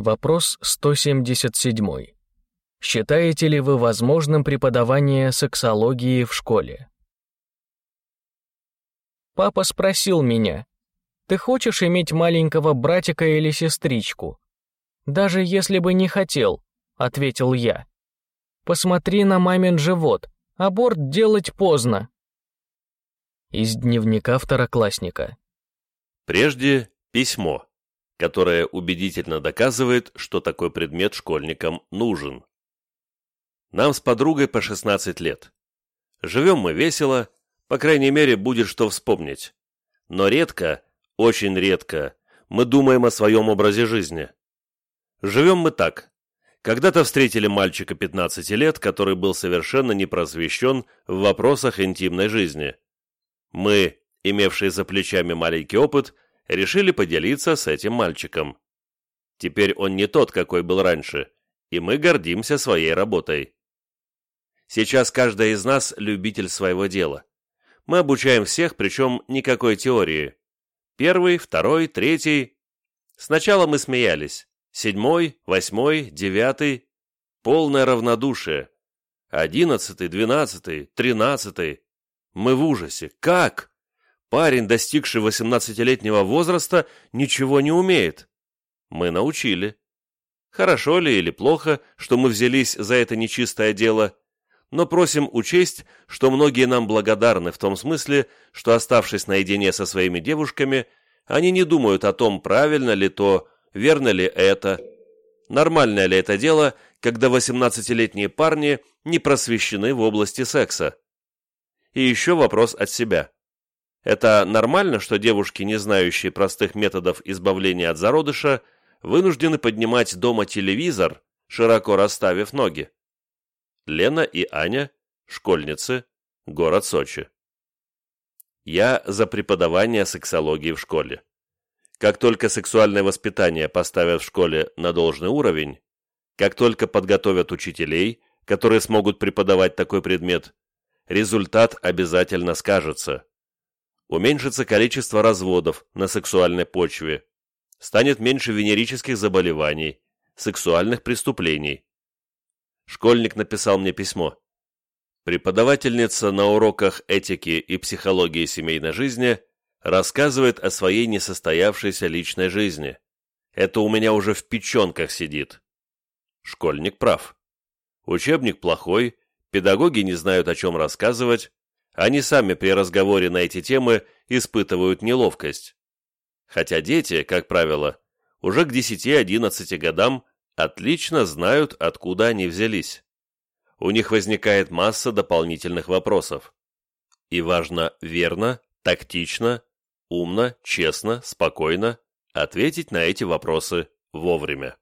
Вопрос 177. Считаете ли вы возможным преподавание сексологии в школе? Папа спросил меня, «Ты хочешь иметь маленького братика или сестричку?» «Даже если бы не хотел», — ответил я. «Посмотри на мамин живот. Аборт делать поздно». Из дневника второклассника. Прежде письмо которое убедительно доказывает, что такой предмет школьникам нужен. Нам с подругой по 16 лет. Живем мы весело, по крайней мере, будет что вспомнить. Но редко, очень редко, мы думаем о своем образе жизни. Живем мы так. Когда-то встретили мальчика 15 лет, который был совершенно не в вопросах интимной жизни. Мы, имевшие за плечами маленький опыт, решили поделиться с этим мальчиком. Теперь он не тот, какой был раньше, и мы гордимся своей работой. Сейчас каждый из нас любитель своего дела. Мы обучаем всех, причем никакой теории. Первый, второй, третий. Сначала мы смеялись. Седьмой, восьмой, девятый. Полное равнодушие. Одиннадцатый, двенадцатый, тринадцатый. Мы в ужасе. Как? Парень, достигший 18-летнего возраста, ничего не умеет. Мы научили. Хорошо ли или плохо, что мы взялись за это нечистое дело, но просим учесть, что многие нам благодарны в том смысле, что, оставшись наедине со своими девушками, они не думают о том, правильно ли то, верно ли это, нормальное ли это дело, когда 18-летние парни не просвещены в области секса. И еще вопрос от себя. Это нормально, что девушки, не знающие простых методов избавления от зародыша, вынуждены поднимать дома телевизор, широко расставив ноги? Лена и Аня, школьницы, город Сочи. Я за преподавание сексологии в школе. Как только сексуальное воспитание поставят в школе на должный уровень, как только подготовят учителей, которые смогут преподавать такой предмет, результат обязательно скажется уменьшится количество разводов на сексуальной почве, станет меньше венерических заболеваний, сексуальных преступлений. Школьник написал мне письмо. Преподавательница на уроках этики и психологии семейной жизни рассказывает о своей несостоявшейся личной жизни. Это у меня уже в печенках сидит. Школьник прав. Учебник плохой, педагоги не знают, о чем рассказывать, они сами при разговоре на эти темы испытывают неловкость. Хотя дети, как правило, уже к 10-11 годам отлично знают, откуда они взялись. У них возникает масса дополнительных вопросов. И важно верно, тактично, умно, честно, спокойно ответить на эти вопросы вовремя.